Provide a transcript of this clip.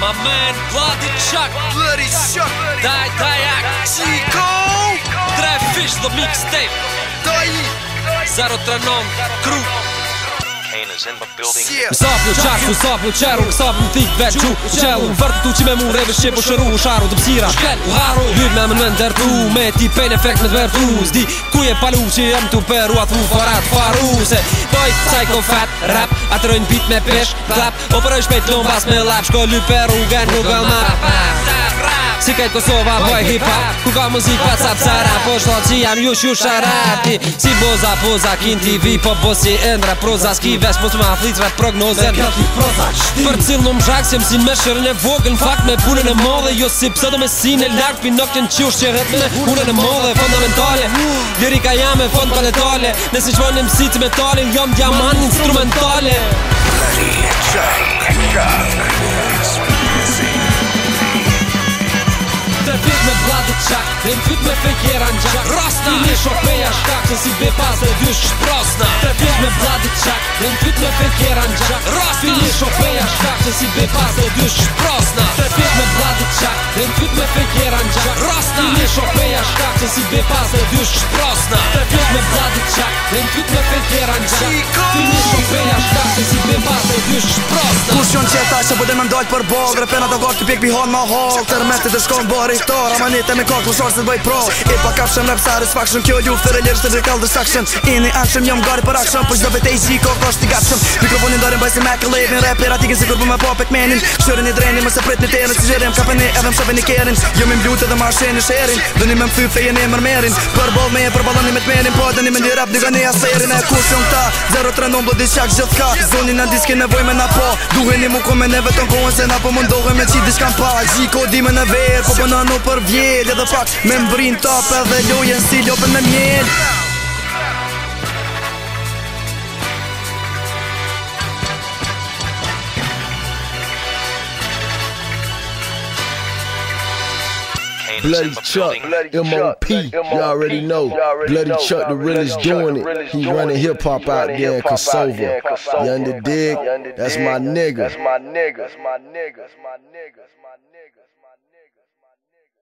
My man, Bloody Chuck. Bloody Chuck. die дай, ак, Чико. Fish, the mixtape. Die, Заро Транон, Кру. Zablu qarfu, zablu qeru, kësablu thikë vetë Gju, u qelu, në vërtët u qime mure Shqipu shëru, u sharu, dëpsira, psira shket, u haru Ljup me më nëndërtu, me ti penefekt me vertu Zdi, ku je palu që jem të peru, a thufarat faru Se dojtë, fat, rap, atroin bitë me pesh, clap Po përroj shpet, nëmbas me lap, shko ljup peru, nuk e lëma rap Si kajtë Kosova boj po hipa Ku ka muzik pa cap cara Po shto që jam ju shu sharati Si boza boza kin TV vi Po bo si ndra proza Ski vesh mos ma flitë proza prognozen Për cilë në më shak se mësin me shërën e vogë fakt me punën e modhe Jo si pësë dhe me si në lartë Pi në qush që rëtë me punën e modhe Fundamentale Lirika jam e fond paletale Nësi shmonë në mësit me talin diamant instrumentale qak Dhe në fyt me fekjera në gjak Rasta Ti një shopeja shkak Se si bepas dhe dy shprosna Të pjesh me bladi qak Dhe në fyt me fekjera në gjak Rasta Ti një shopeja shkak Se si bepas dhe dy shprosna Të pjesh me bladi qak Dhe në fyt dish prosta Kus qënë që ta që pëtën me mdojt për bog Repena të gorë të pjek hon ma hok Të rmeti të shkon bërë i këtor A manit e me kokë kusor se të bëjt pro E pa kapshëm rap sari s'fakshëm Kjo luft e relirës të dritel dhe s'akshëm Ini anshëm jëm gari për akshëm Për po qdo vete i gjiko kosht i gatshëm Mikrofonin dorin bëjsi me ke lejtën Rap i ratikin si kur për me pop e kmenin Shërin i dreni mëse prit një terin Si gjerim edhe më shëve kerin jo dhe ma me jeni e mërmerin Për bol me e për Po me një rap një aserin E Pojme na po, duheni më ku me neve ton kohen Se na po më me qi di pa Gji kodime në verë, po, po për në anu për vjeli Edhe pak, me mbrin top edhe dhe lojen Si lopën në mjeli Bloody Chuck, MOP, you all already know. Bloody Chuck, the real is doing it. He running hip hop out there in Kosovo. You under dig? That's my nigga. That's my niggas. My niggas. My niggas. My niggas.